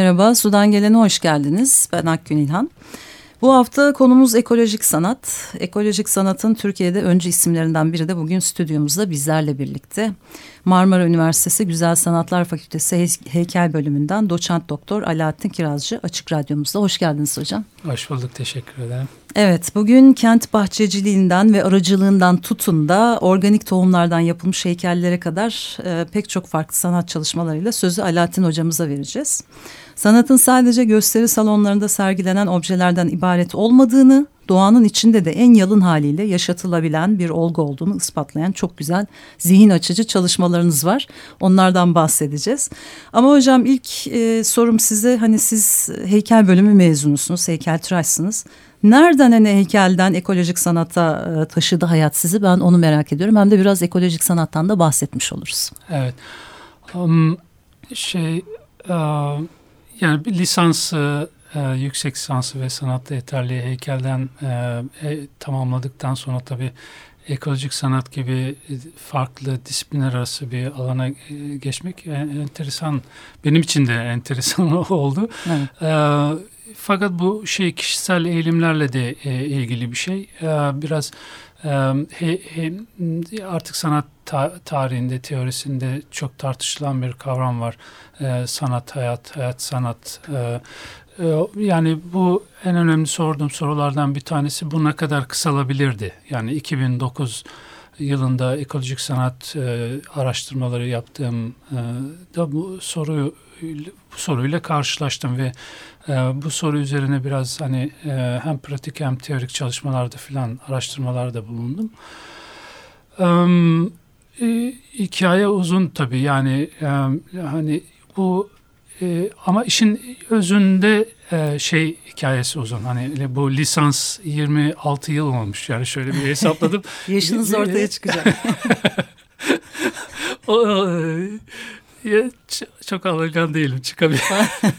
Merhaba, Sudan Gelen'e hoş geldiniz. Ben Akgün İlhan. Bu hafta konumuz ekolojik sanat. Ekolojik sanatın Türkiye'de öncü isimlerinden biri de bugün stüdyomuzda bizlerle birlikte. Marmara Üniversitesi Güzel Sanatlar Fakültesi Heykel Bölümünden doçent doktor Alaaddin Kirazcı Açık Radyomuzda. Hoş geldiniz hocam. Hoş bulduk, teşekkür ederim. Evet, bugün kent bahçeciliğinden ve aracılığından tutun da organik tohumlardan yapılmış heykellere kadar e, pek çok farklı sanat çalışmalarıyla sözü Alaaddin hocamıza vereceğiz. Sanatın sadece gösteri salonlarında sergilenen objelerden ibaret olmadığını, doğanın içinde de en yalın haliyle yaşatılabilen bir olgu olduğunu ispatlayan çok güzel zihin açıcı çalışmalarınız var. Onlardan bahsedeceğiz. Ama hocam ilk e, sorum size hani siz heykel bölümü mezunusunuz, heykeltıraşsınız. Nereden hani heykelden ekolojik sanata e, taşıdı hayat sizi ben onu merak ediyorum. Hem de biraz ekolojik sanattan da bahsetmiş oluruz. Evet. Um, şey... Uh yani bir lisansı, e, yüksek lisansı ve sanatla yeterli heykelden e, e, tamamladıktan sonra tabii ekolojik sanat gibi farklı disiplinler arası bir alana e, geçmek e, enteresan, benim için de enteresan oldu. Evet. E, fakat bu şey kişisel eğilimlerle de e, ilgili bir şey. E, biraz artık sanat ta tarihinde, teorisinde çok tartışılan bir kavram var. Sanat, hayat, hayat, sanat. E, yani bu en önemli sorduğum sorulardan bir tanesi bu ne kadar kısalabilirdi? Yani 2009 yılında ekolojik sanat araştırmaları yaptığım da bu soruyu bu soruyla karşılaştım ve e, bu soru üzerine biraz hani e, hem pratik hem teorik çalışmalarda filan araştırmalarda bulundum. E, e, hikaye uzun tabii yani e, hani bu e, ama işin özünde e, şey hikayesi uzun. Hani bu lisans 26 yıl olmuş. Yani şöyle bir hesapladım. Yaşınız ortaya çıkacak. o, ya, çok alırgan değilim çıkabilir.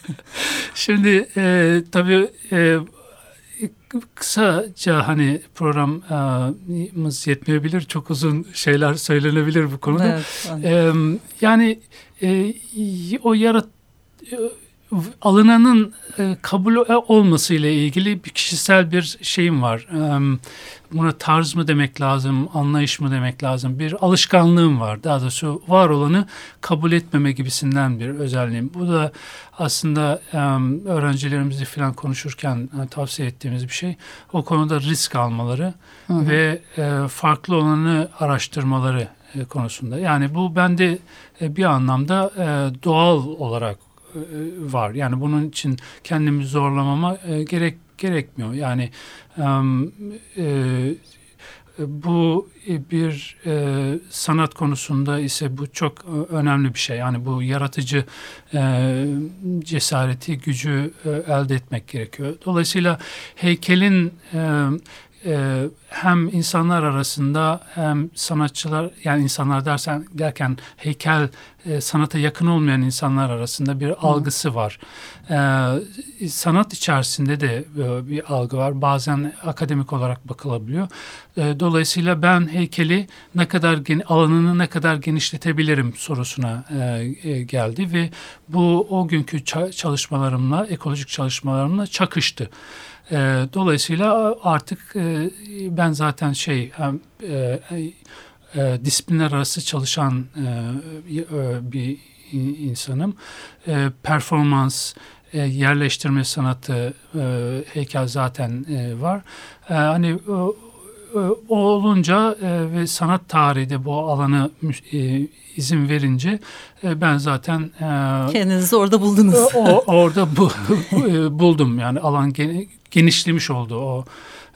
Şimdi e, tabii e, kısaca hani programımız yetmeyebilir. Çok uzun şeyler söylenebilir bu konuda. Evet, e, yani e, o yarat alınanın e, kabul olması ile ilgili bir kişisel bir şeyim var. E, buna tarz mı demek lazım, anlayış mı demek lazım? Bir alışkanlığım var. Daha doğrusu var olanı kabul etmeme gibisinden bir özelliğim. Bu da aslında e, öğrencilerimizle falan konuşurken e, tavsiye ettiğimiz bir şey. O konuda risk almaları hı hı. ve e, farklı olanı araştırmaları e, konusunda. Yani bu bende e, bir anlamda e, doğal olarak e, var. Yani bunun için kendimi zorlamama e, gerek gerekmiyor. Yani e, bu bir e, sanat konusunda ise bu çok önemli bir şey. Yani bu yaratıcı e, cesareti, gücü e, elde etmek gerekiyor. Dolayısıyla heykelin e, e, hem insanlar arasında hem sanatçılar yani insanlar dersen derken heykel e, sanata yakın olmayan insanlar arasında bir Hı. algısı var. E, sanat içerisinde de e, bir algı var. Bazen akademik olarak bakılabiliyor. E, dolayısıyla ben heykeli ne kadar alanını ne kadar genişletebilirim sorusuna e, e, geldi ve bu o günkü çalışmalarımla ekolojik çalışmalarımla çakıştı. E, dolayısıyla artık e, ben zaten şey e, e, disiplinler arası çalışan e, e, bir insanım. E, performans, e, yerleştirme sanatı, e, heykel zaten e, var. E, hani o olunca e, ve sanat tarihi de bu alanı e, izin verince e, ben zaten e, kendinizi orada buldunuz. O, orada bu, e, buldum yani alan genişlemiş oldu o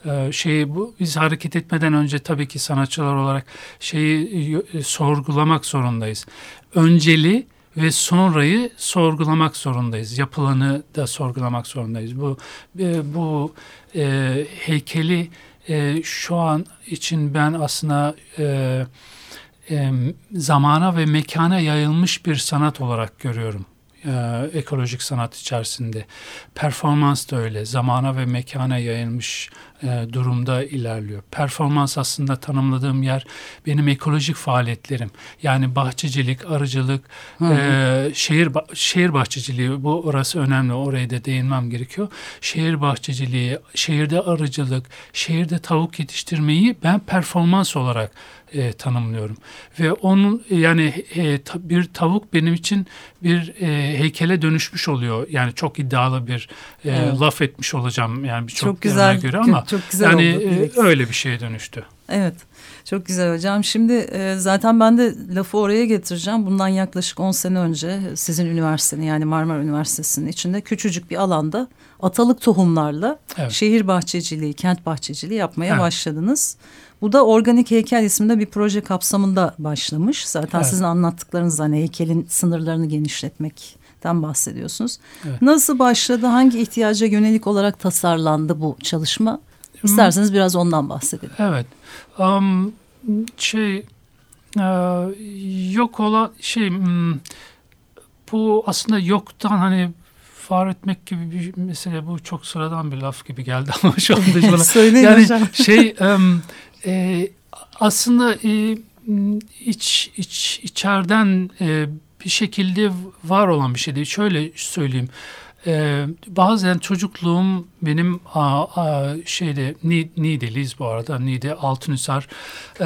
e, şeyi bu biz hareket etmeden önce tabii ki sanatçılar olarak şeyi e, sorgulamak zorundayız. Önceli ve sonrayı sorgulamak zorundayız. Yapılanı da sorgulamak zorundayız. Bu e, bu e, heykeli e, şu an için ben aslında e, e, zamana ve mekana yayılmış bir sanat olarak görüyorum e, ekolojik sanat içerisinde. Performans da öyle. Zamana ve mekana yayılmış e, durumda ilerliyor. Performans aslında tanımladığım yer benim ekolojik faaliyetlerim. Yani bahçecilik, arıcılık, E, şehir şehir bahçeciliği bu orası önemli. Oraya da değinmem gerekiyor. Şehir bahçeciliği, şehirde arıcılık, şehirde tavuk yetiştirmeyi ben performans olarak e, tanımlıyorum. Ve onun yani e, ta, bir tavuk benim için bir e, heykele dönüşmüş oluyor. Yani çok iddialı bir e, evet. laf etmiş olacağım yani birçok güzel göre ama çok güzel yani oldu. E, öyle bir şeye dönüştü. Evet. Çok güzel hocam. Şimdi e, zaten ben de lafı oraya getireceğim. Bundan yaklaşık 10 sene önce sizin üniversitenin yani Marmara Üniversitesi'nin içinde küçücük bir alanda atalık tohumlarla evet. şehir bahçeciliği, kent bahçeciliği yapmaya evet. başladınız. Bu da Organik Heykel isminde bir proje kapsamında başlamış. Zaten evet. sizin anlattıklarınız hani heykelin sınırlarını genişletmekten bahsediyorsunuz. Evet. Nasıl başladı? Hangi ihtiyaca yönelik olarak tasarlandı bu çalışma? İsterseniz biraz ondan bahsedelim. Evet. Um, şey uh, yok olan şey bu aslında yoktan hani far etmek gibi bir mesele bu çok sıradan bir laf gibi geldi ama şu anda bana Söyleyin yani hocam. şey um, e, aslında e, iç iç içeriden e, bir şekilde var olan bir şey değil. Şöyle söyleyeyim. Ee, bazen çocukluğum benim a, a, şeyde Niğde'liyiz bu arada. Niğde Altınhisar. Ee,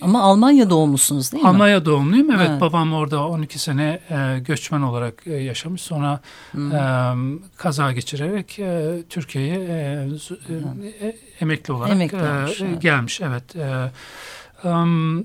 Ama Almanya doğumlusunuz değil mi? Almanya doğumluyum. Evet, evet. babam orada 12 sene e, göçmen olarak e, yaşamış. Sonra e, kaza geçirerek e, Türkiye'ye e, e, emekli olarak emekli olmuş, e, evet. gelmiş. Evet. E, um, e,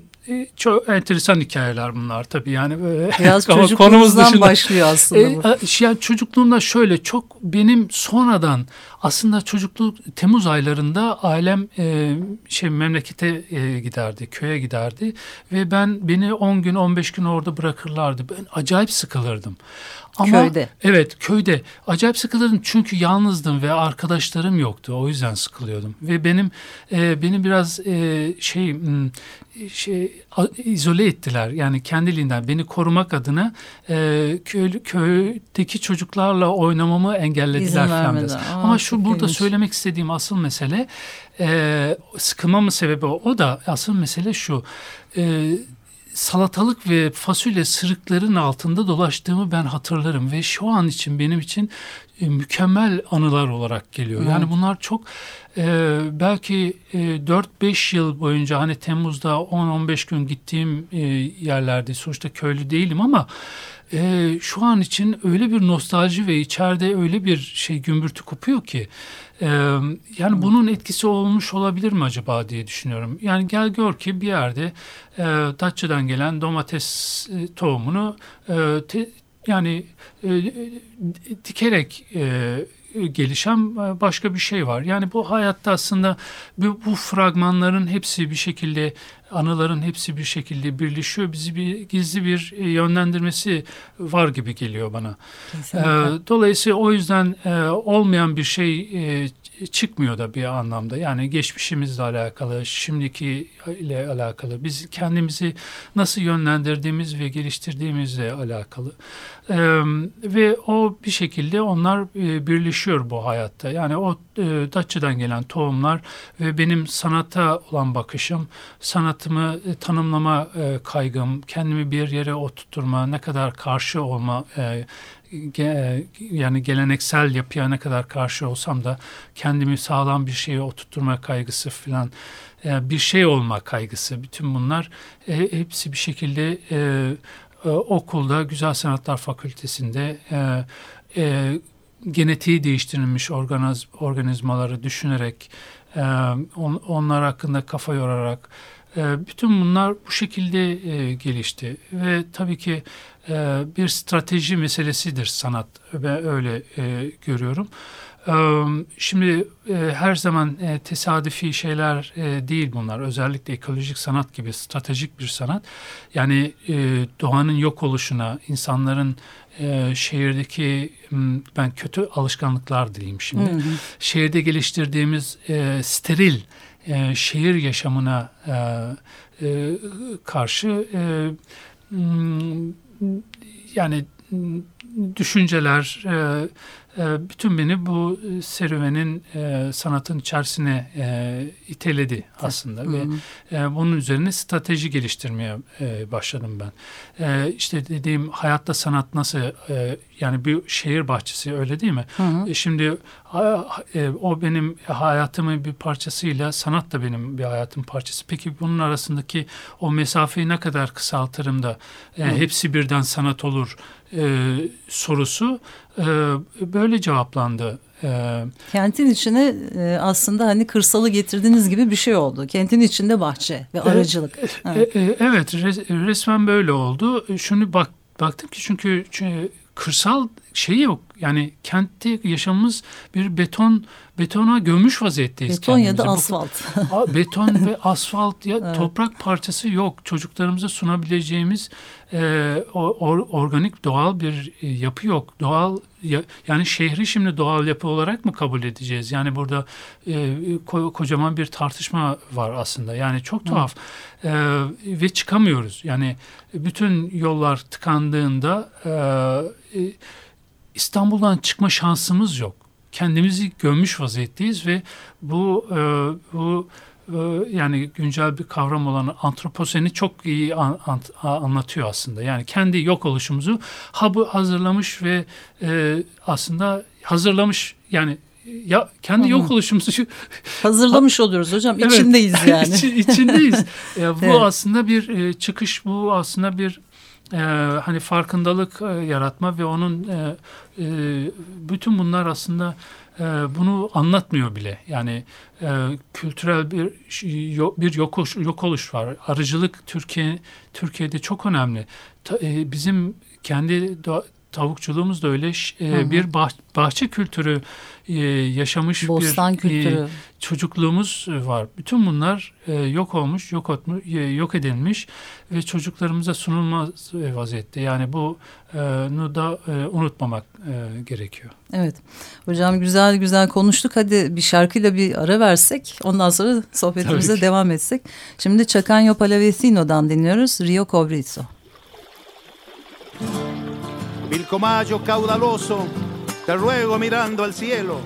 çok enteresan hikayeler bunlar tabii yani böyle. Biraz konumuz dışında. başlıyor aslında e, bu. yani çocukluğumda şöyle çok benim sonradan aslında çocukluk Temmuz aylarında ailem e, şey memlekete e, giderdi, köye giderdi ve ben beni 10 gün 15 gün orada bırakırlardı. Ben acayip sıkılırdım. Ama, köyde. Evet köyde. Acayip sıkılırdım çünkü yalnızdım ve arkadaşlarım yoktu. O yüzden sıkılıyordum. Ve benim e, beni biraz e, şey şey izole ettiler. Yani kendiliğinden beni korumak adına e, köy, köydeki çocuklarla oynamamı engellediler falan. Ama şu burada ilginç. söylemek istediğim asıl mesele e, sıkılmamın sebebi o. O da asıl mesele şu. E, salatalık ve fasulye sırıkların altında dolaştığımı ben hatırlarım ve şu an için benim için e, mükemmel anılar olarak geliyor. Evet. Yani bunlar çok e, belki e, 4-5 yıl boyunca hani Temmuz'da 10-15 gün gittiğim e, yerlerde sonuçta köylü değilim ama e, şu an için öyle bir nostalji ve içeride öyle bir şey gümbürtü kopuyor ki e, yani hmm. bunun etkisi olmuş olabilir mi acaba diye düşünüyorum. Yani gel gör ki bir yerde e, Datça'dan gelen domates e, tohumunu e, te, yani e, dikerek e, gelişen başka bir şey var. Yani bu hayatta aslında bu, bu fragmanların hepsi bir şekilde anıların hepsi bir şekilde birleşiyor. Bizi bir gizli bir e, yönlendirmesi var gibi geliyor bana. Kesinlikle. Dolayısıyla o yüzden e, olmayan bir şey e, çıkmıyor da bir anlamda. Yani geçmişimizle alakalı, şimdiki ile alakalı, biz kendimizi nasıl yönlendirdiğimiz ve geliştirdiğimizle alakalı. Ve o bir şekilde onlar e, birleşiyor bu hayatta. Yani o e, Datça'dan gelen tohumlar ve benim sanata olan bakışım, sanatımı e, tanımlama e, kaygım, kendimi bir yere oturtma, ne kadar karşı olma e, yani geleneksel yapıya ne kadar karşı olsam da kendimi sağlam bir şeye oturtturma kaygısı falan bir şey olma kaygısı bütün bunlar e, hepsi bir şekilde e, e, okulda Güzel Sanatlar Fakültesi'nde genetiği değiştirilmiş organiz, organizmaları düşünerek e, on, onlar hakkında kafa yorarak e, bütün bunlar bu şekilde e, gelişti ve tabii ki e, bir strateji meselesidir sanat ve öyle e, görüyorum. Şimdi her zaman tesadüfi şeyler değil bunlar. Özellikle ekolojik sanat gibi stratejik bir sanat. Yani doğanın yok oluşuna, insanların şehirdeki ben kötü alışkanlıklar diyeyim şimdi. Hı hı. Şehirde geliştirdiğimiz steril şehir yaşamına karşı yani düşünceler, ee, bütün beni bu e, serüvenin e, sanatın içerisine e, iteledi aslında Hı. ve bunun üzerine strateji geliştirmeye başladım ben. İşte dediğim hayatta sanat nasıl yani bir şehir bahçesi öyle değil mi? Hı. Şimdi o benim hayatımın bir parçasıyla sanat da benim bir hayatım parçası. Peki bunun arasındaki o mesafeyi ne kadar kısaltırım da hepsi birden sanat olur sorusu böyle cevaplandı. Ee, Kentin içine e, aslında hani kırsalı getirdiğiniz gibi bir şey oldu. Kentin içinde bahçe ve aracılık. E, evet, e, evet resmen böyle oldu. Şunu bak baktım ki çünkü, çünkü kırsal şeyi yok. Yani kentte yaşamımız bir beton betona gömmüş vaziyetteyiz. Beton ya da asfalt. beton ve asfalt ya evet. toprak parçası yok. Çocuklarımıza sunabileceğimiz e, or, organik doğal bir e, yapı yok. Doğal ya, yani şehri şimdi doğal yapı olarak mı kabul edeceğiz? Yani burada e, ko, kocaman bir tartışma var aslında. Yani çok tuhaf e, ve çıkamıyoruz. Yani bütün yollar tıkandığında e, e, İstanbul'dan çıkma şansımız yok. Kendimizi gömmüş vaziyetteyiz ve bu e, bu yani güncel bir kavram olan antroposeni çok iyi an, an, anlatıyor aslında. Yani kendi yok oluşumuzu habı hazırlamış ve e, aslında hazırlamış yani ya kendi Hı-hı. yok oluşumuzu hazırlamış oluyoruz hocam. Evet, içindeyiz yani. İç, içindeyiz. ya, bu evet. aslında bir e, çıkış, bu aslında bir e, hani farkındalık e, yaratma ve onun e, e, bütün bunlar aslında e, bunu anlatmıyor bile. Yani e, kültürel bir bir yok, yok oluş var. Arıcılık Türkiye Türkiye'de çok önemli. Ta, e, bizim kendi tavukçuluğumuz da öyle e, bir bah, bahçe kültürü e, yaşamış Bostan bir e, kültürü. E, çocukluğumuz var. Bütün bunlar e, yok olmuş, yok otmu, e, yok edilmiş ve çocuklarımıza sunulmaz vaziyette. Yani bunu e, da e, unutmamak e, gerekiyor. Evet. Hocam güzel güzel konuştuk. Hadi bir şarkıyla bir ara versek. Ondan sonra sohbetimize devam etsek. Şimdi Chacanyo Palavecino'dan dinliyoruz. Rio Cobrizo. Vilcomayo caudaloso, te ruego mirando al cielo,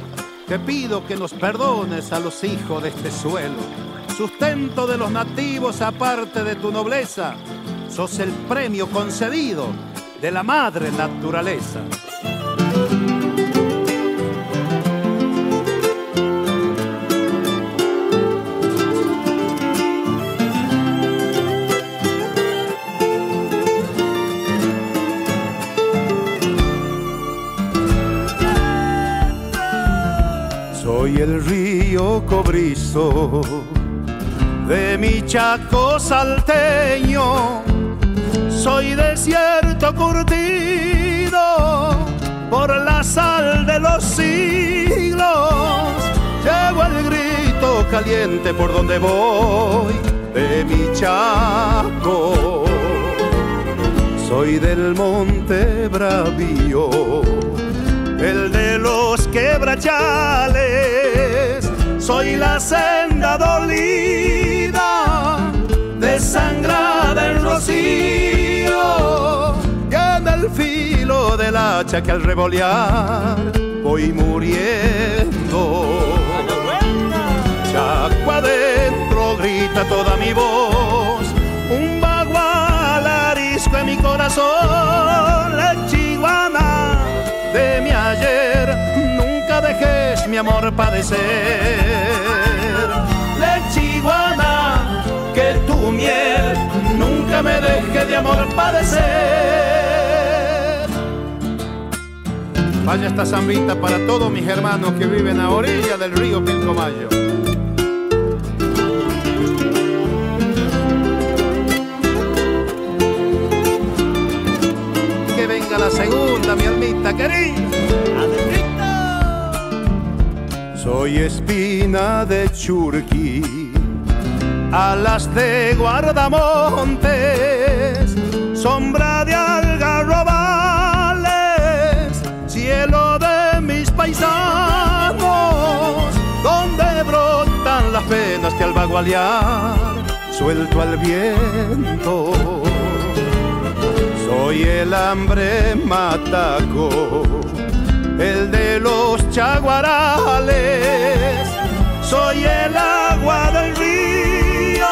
te pido que nos perdones a los hijos de este suelo. Sustento de los nativos aparte de tu nobleza, sos el premio concedido de la madre naturaleza. Soy el río cobrizo de mi chaco salteño. Soy desierto curtido por la sal de los siglos. Llevo el grito caliente por donde voy de mi chaco. Soy del monte bravío el de los quebrachales. Soy la senda dolida, desangrada en rocío, y en el filo del hacha que al revolear voy muriendo. Chaco adentro grita toda mi voz, un bagual arisco en mi corazón, mi amor padecer. Lechiguana, que tu miel nunca me deje de amor padecer. Vaya esta zambita para todos mis hermanos que viven a orilla del río Pilcomayo. Que venga la segunda, mi almita querida. Soy espina de churquí, alas de guardamontes, sombra de algarrobales, cielo de mis paisanos, donde brotan las penas que al vagualear suelto al viento. Soy el hambre mataco, el de los chaguarales. Soy el agua del río,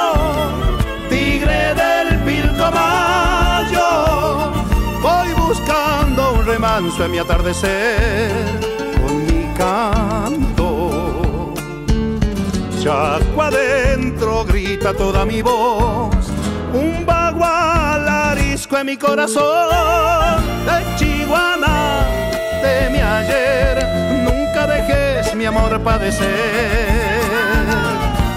tigre del pilcomayo. Voy buscando un remanso en mi atardecer con mi canto. Chaco adentro grita toda mi voz, un bagual arisco en mi corazón, de Chihuahua, de mi ayer, nunca dejes mi amor padecer.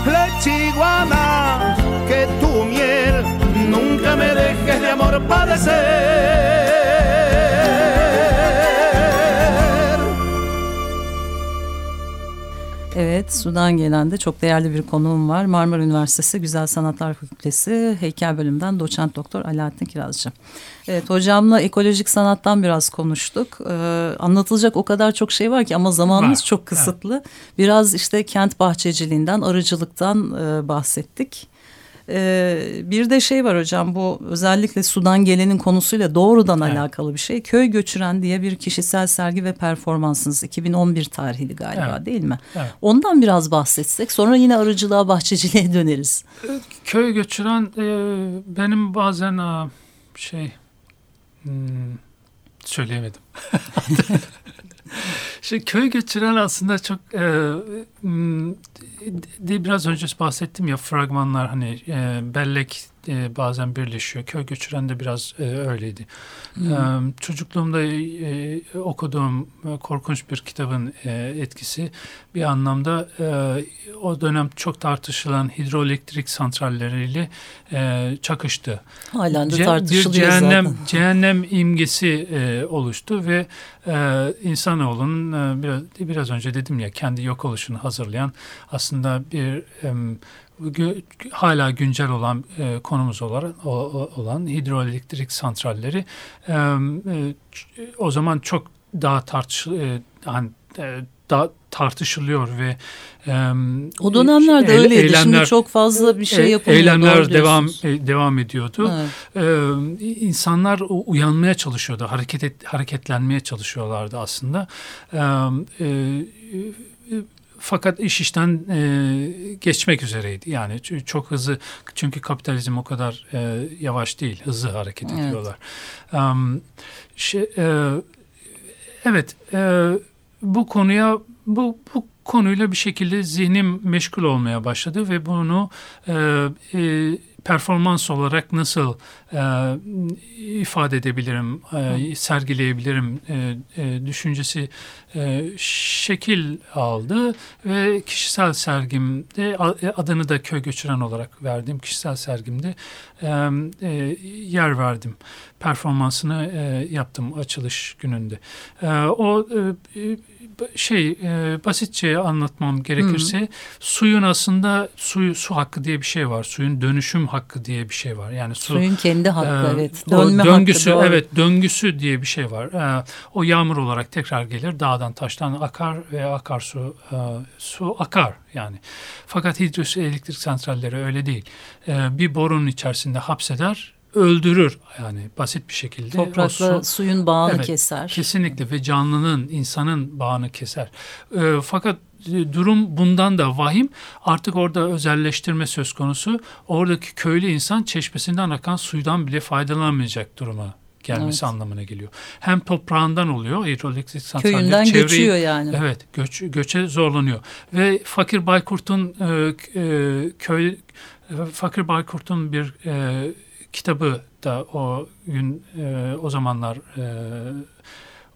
Le Chihuahua, que tu miel nunca me dejes de amor padecer. Evet, Sudan gelen de çok değerli bir konuğum var. Marmara Üniversitesi Güzel Sanatlar Fakültesi Heykel Bölümünden doçent doktor Alaaddin Kirazcı. Evet, hocamla ekolojik sanattan biraz konuştuk. Ee, anlatılacak o kadar çok şey var ki ama zamanımız Var, çok kısıtlı. Biraz işte kent bahçeciliğinden, arıcılıktan e, bahsettik. Ee, bir de şey var hocam bu özellikle Sudan gelenin konusuyla doğrudan Evet. alakalı bir şey. Köy Göçüren diye bir kişisel sergi ve performansınız 2011 tarihli galiba Evet. değil mi? Evet. Ondan biraz bahsetsek sonra yine arıcılığa bahçeciliğe döneriz. Köy göçüren e, benim bazen e, şey hmm, söyleyemedim. Şey, köy göçüren aslında çok e, de, biraz önce bahsettim ya fragmanlar hani e, bellek e, bazen birleşiyor. Köy göçüren de biraz e, öyleydi. E, çocukluğumda e, okuduğum e, korkunç bir kitabın e, etkisi bir anlamda e, o dönem çok tartışılan hidroelektrik santralleriyle e, çakıştı. Halen de Ce- tartışılıyor bir cehennem, zaten. cehennem imgesi e, oluştu ve e, insanoğlunun e, biraz, biraz önce dedim ya kendi yok oluşunu hazırlayan aslında bir gö- hala güncel olan e, konumuz olarak o- olan hidroelektrik santralleri e, ç- o zaman çok daha tartış e, hani, e, daha tartışılıyor ve em, O dönemlerde eyle- öyleydi. Şimdi eylemler- çok fazla bir şey e, yapılmıyor. Eylemler devam e, devam ediyordu. Evet. Ee, insanlar uyanmaya çalışıyordu, hareket et, hareketlenmeye çalışıyorlardı aslında. E, e, fakat iş işten e, geçmek üzereydi. Yani çok hızlı çünkü kapitalizm o kadar e, yavaş değil, hızlı hareket Evet. ediyorlar. Em, şey, e, evet, e, bu konuya bu bu konuyla bir şekilde zihnim meşgul olmaya başladı ve bunu e, e, performans olarak nasıl e, ifade edebilirim, e, sergileyebilirim e, e, düşüncesi e, şekil aldı ve kişisel sergimde a- adını da köy göçüren olarak verdiğim kişisel sergimde e, e, yer verdim. Performansını e, yaptım açılış gününde. E, o e, e, şey e, basitçe anlatmam gerekirse suyun aslında suyu su hakkı diye bir şey var. Suyun dönüşüm hakkı diye bir şey var. Yani su Suyun kendi hakkı ee, evet. o Dönme döngüsü hakkı doğru. evet döngüsü diye bir şey var. Ee, o yağmur olarak tekrar gelir dağdan taştan akar ve akarsu e, su akar yani. Fakat hidroelektrik santralleri öyle değil. Ee, bir borunun içerisinde hapseder öldürür yani basit bir şekilde. Toprakla su- suyun bağını Evet, keser. Kesinlikle ve canlının, insanın bağını keser. Ee, fakat e, durum bundan da vahim. Artık orada özelleştirme söz konusu. Oradaki köylü insan çeşmesinden akan suydan bile faydalanamayacak duruma gelmesi Evet. anlamına geliyor. Hem toprağından oluyor hidroelektrik santraller. Köyünden çevreyi- göçüyor yani. Evet, göç, göçe zorlanıyor. Ve Fakir Baykurt'un e, e, köy e, Fakir Baykurt'un bir e, kitabı da o gün e, o zamanlar e,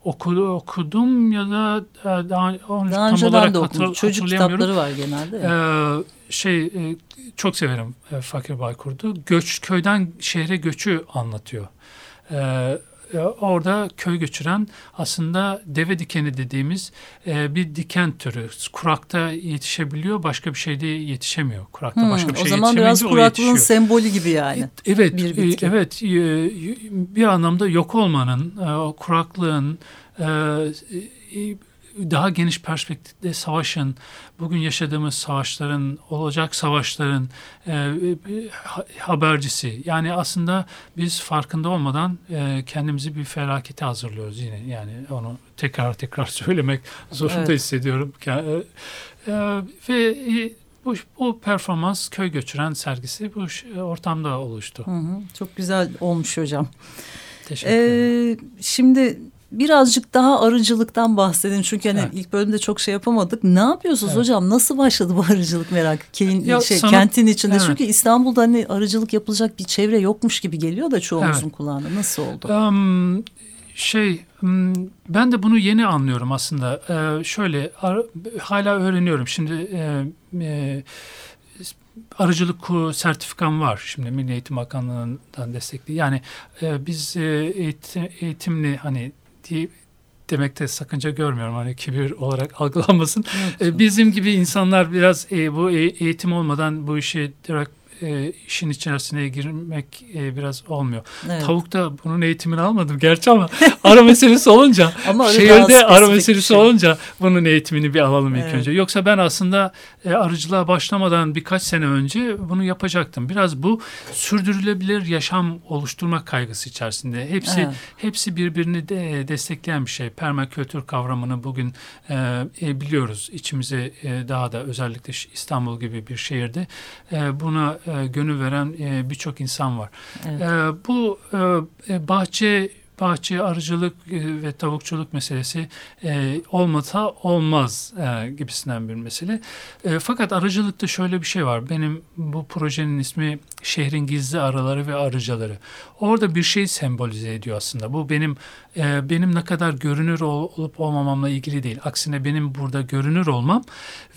okudu, okudum ya da e, daha, onu Daha tam önceden olarak de hatır-. Çocuk kitapları var genelde. Ee, şey e, çok severim e, Fakir Baykurt'u. Göç köyden şehre göçü anlatıyor. Ee, e, orada köy göçüren aslında deve dikeni dediğimiz e, bir diken türü. Kurakta yetişebiliyor, başka bir şeyde yetişemiyor. Kurakta Hmm, başka bir o şey zaman biraz yetişemeyince o kuraklığın sembolü gibi yani. Evet, bir e, evet, e, bir anlamda yok olmanın, e, o kuraklığın, e, daha geniş perspektifte savaşın, bugün yaşadığımız savaşların, olacak savaşların e, e, ha- habercisi. Yani aslında biz farkında olmadan e, kendimizi bir felakete hazırlıyoruz yine. Yani onu tekrar tekrar söylemek zorunda Evet. hissediyorum. E, e, ve e, bu, bu performans köy göçüren sergisi bu ortamda oluştu. Hı hı, çok güzel olmuş hocam. Teşekkür ederim. Ee, şimdi birazcık daha arıcılıktan bahsedin. Çünkü hani Evet. ilk bölümde çok şey yapamadık. Ne yapıyorsunuz Evet. hocam? Nasıl başladı bu arıcılık merakı? Keyin, Ya şey, sanat- kentin içinde. Evet. Çünkü İstanbul'da hani arıcılık yapılacak bir çevre yokmuş gibi geliyor da çoğumuzun Evet. kulağına. Nasıl oldu? Em, şey ben de bunu yeni anlıyorum aslında. Ee, şöyle ar- hala öğreniyorum. Şimdi e, e, arıcılık sertifikam var. Şimdi Milli Eğitim Bakanlığı'ndan destekli. Yani e, biz e, eğitim, eğitimli hani diye demekte sakınca görmüyorum. Hani kibir olarak algılanmasın. E, bizim gibi insanlar biraz e, bu e- eğitim olmadan bu işi direkt e, işin içerisine girmek e, biraz olmuyor. Evet. Tavukta bunun eğitimini almadım gerçi ama ara meselesi olunca Ama şehirde ara meselesi şey. olunca bunun eğitimini bir alalım ilk Evet. önce. Yoksa ben aslında e, arıcılığa başlamadan birkaç sene önce bunu yapacaktım. Biraz bu sürdürülebilir yaşam oluşturma kaygısı içerisinde. Hepsi Evet. hepsi birbirini de destekleyen bir şey. Permakültür kavramını bugün e, e, biliyoruz. İçimize e, daha da özellikle İstanbul gibi bir şehirde e, buna e, gönül veren e, birçok insan var. Evet. E, bu e, bahçe bahçe arıcılık e, ve tavukçuluk meselesi e, olmasa olmaz e, gibisinden bir mesele. E, fakat arıcılıkta şöyle bir şey var. Benim bu projenin ismi Şehrin Gizli Arıları ve Arıcaları. Orada bir şey sembolize ediyor aslında. Bu benim e, benim ne kadar görünür ol- olup olmamamla ilgili değil. Aksine benim burada görünür olmam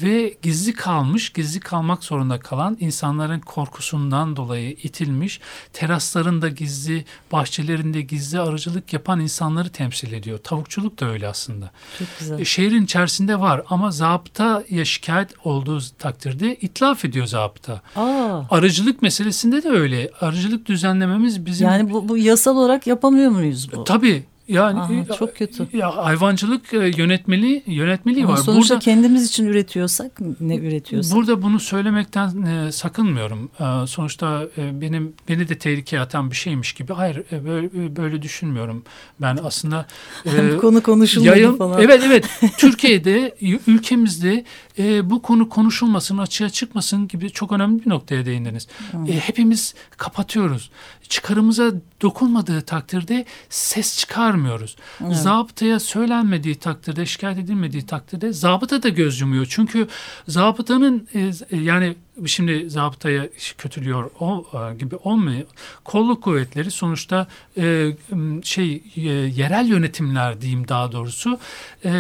ve gizli kalmış, gizli kalmak zorunda kalan insanların korkusundan dolayı itilmiş, teraslarında gizli, bahçelerinde gizli arıcılık yapan insanları temsil ediyor. Tavukçuluk da öyle aslında. Çok güzel. E, Şehrin içerisinde var ama zabıtaya şikayet olduğu takdirde itlaf ediyor zabıta. Aa, Arıcılık meselesinde de öyle. Arıcılık düzenlememiz bizim... yani bu, bu yasal olarak yapamıyor muyuz bu? Tabii. Yani Aha, çok kötü. Ya hayvancılık e, yönetmeli yönetmeliği Ama var. sonuçta Burada kendimiz için üretiyorsak ne üretiyorsak. burada bunu söylemekten e, sakınmıyorum. E, sonuçta e, benim beni de tehlikeye atan bir şeymiş gibi. Hayır, e, böyle böyle düşünmüyorum. Ben aslında e, bu konu konuşulmadı yayın- falan. Evet evet. Türkiye'de ülkemizde e, bu konu konuşulmasın, açığa çıkmasın gibi çok önemli bir noktaya değindiniz. E, hepimiz kapatıyoruz. Çıkarımıza dokunmadığı takdirde ses çıkarmıyoruz. Zabıtaya söylenmediği takdirde, şikayet edilmediği takdirde zabıta da göz yumuyor. Çünkü zabıtanın e, e, yani şimdi zabıtaya kötülüyor o e, gibi olmuyor. Kolluk kuvvetleri sonuçta e, şey e, yerel yönetimler diyeyim daha doğrusu e,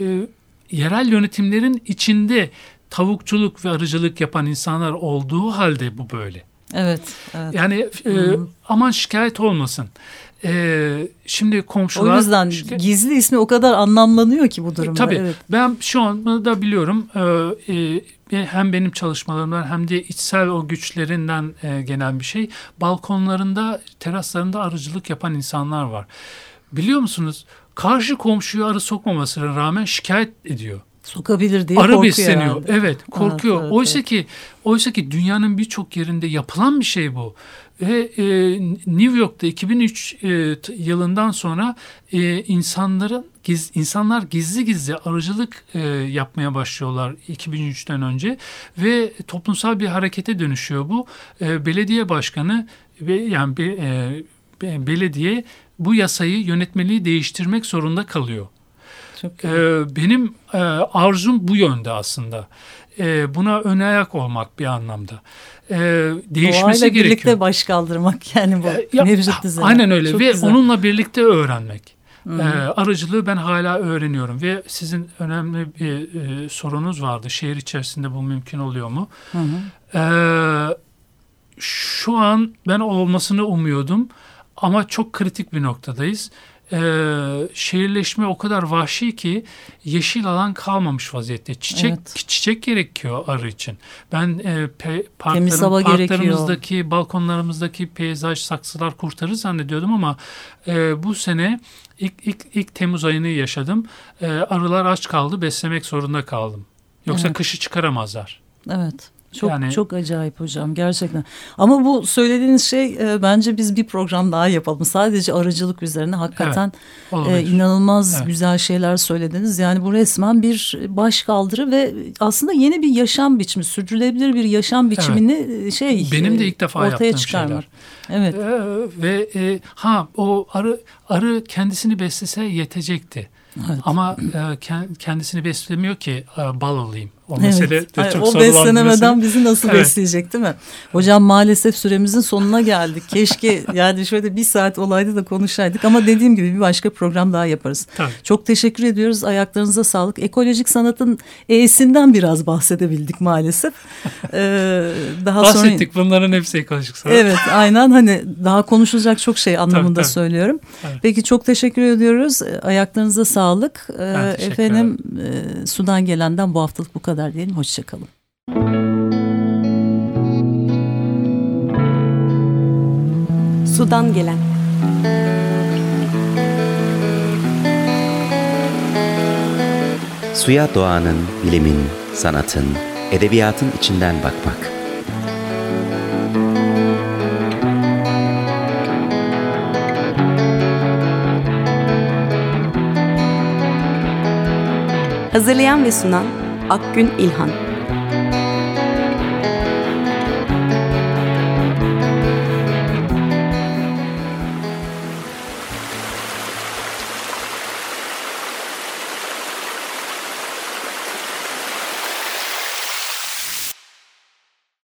e, yerel yönetimlerin içinde tavukçuluk ve arıcılık yapan insanlar olduğu halde bu böyle. Evet, evet. Yani e, aman şikayet olmasın. E, şimdi O komşular... yüzden şikayet- gizli ismi o kadar anlamlanıyor ki bu durumda. Tabii. Evet. Ben şu anda biliyorum e, e, hem benim çalışmalarımdan hem de içsel o güçlerinden e, gelen bir şey. Balkonlarında, teraslarında arıcılık yapan insanlar var. Biliyor musunuz? Karşı komşuyu arı sokmamasına rağmen şikayet ediyor. Sokabilir diye Arı korkuyor besleniyor. herhalde. Evet, korkuyor. evet, oysa evet. ki oysa ki dünyanın birçok yerinde yapılan bir şey bu. Ve e, New York'ta 2003 e, yılından sonra e, insanların giz, insanlar gizli gizli arıcılık e, yapmaya başlıyorlar 2003'ten önce ve toplumsal bir harekete dönüşüyor bu. E, belediye başkanı ve yani bir e, be- belediye bu yasayı yönetmeliği değiştirmek zorunda kalıyor. Ee, benim e, arzum bu yönde aslında. Ee, buna ön ayak olmak bir anlamda. Ee, değişmesi Doğayla gerekiyor. birlikte baş kaldırmak yani bu Ee, ya, mevcut düzen. Aynen öyle Çok ve güzel. onunla birlikte öğrenmek. Ee, arıcılığı ben hala öğreniyorum ve sizin önemli bir e, sorunuz vardı. Şehir içerisinde bu mümkün oluyor mu? Hı hı. Ee, şu an ben olmasını umuyordum ama çok kritik bir noktadayız. Ee, şehirleşme o kadar vahşi ki yeşil alan kalmamış vaziyette. Çiçek Evet. çiçek gerekiyor arı için. Ben e, pe, parkların- hava gerekiyor. parklarımızdaki, balkonlarımızdaki peyzaj saksılar kurtarır zannediyordum ama e, bu sene ilk, ilk, ilk Temmuz ayını yaşadım. E, arılar aç kaldı, beslemek zorunda kaldım. Yoksa Evet. kışı çıkaramazlar. Evet. Çok Yani- çok acayip hocam gerçekten. Ama bu söylediğiniz şey e, bence biz bir program daha yapalım. Sadece arıcılık üzerine hakikaten Olabilir. e, inanılmaz Evet. güzel şeyler söylediniz. Yani bu resmen bir başkaldırı ve aslında yeni bir yaşam biçimi, sürdürülebilir bir yaşam biçimini e, şey Benim de e, ilk defa ortaya yaptığım çıkarmak. şeyler. Evet. Ee, ve e, ha o arı arı kendisini beslese yetecekti. Evet. Ama e, ken- kendisini beslemiyor ki e, bal alayım. O Evet. mesele de Ay, çok o beslenemeden bizi nasıl Evet. besleyecek değil mi? Hocam maalesef süremizin sonuna geldik. Keşke yani şöyle bir saat olaydı da konuşaydık ama dediğim gibi bir başka program daha yaparız. Tabii. Çok teşekkür ediyoruz. Ayaklarınıza sağlık. Ekolojik sanatın E'sinden biraz bahsedebildik maalesef. Ee, daha sonra Bahsettik bunların hepsi ekolojik sanat. Evet aynen hani daha konuşulacak çok şey anlamında tabii. söylüyorum. Evet. Peki çok teşekkür ediyoruz. Ayaklarınıza sağlık. Ee, Efendim e, Sudan gelenden bu haftalık bu kadar diyelim. Hoşçakalın. Sudan gelen. Suya doğanın, bilimin, sanatın, edebiyatın içinden bakmak. Hazırlayan ve sunan Akgün İlhan.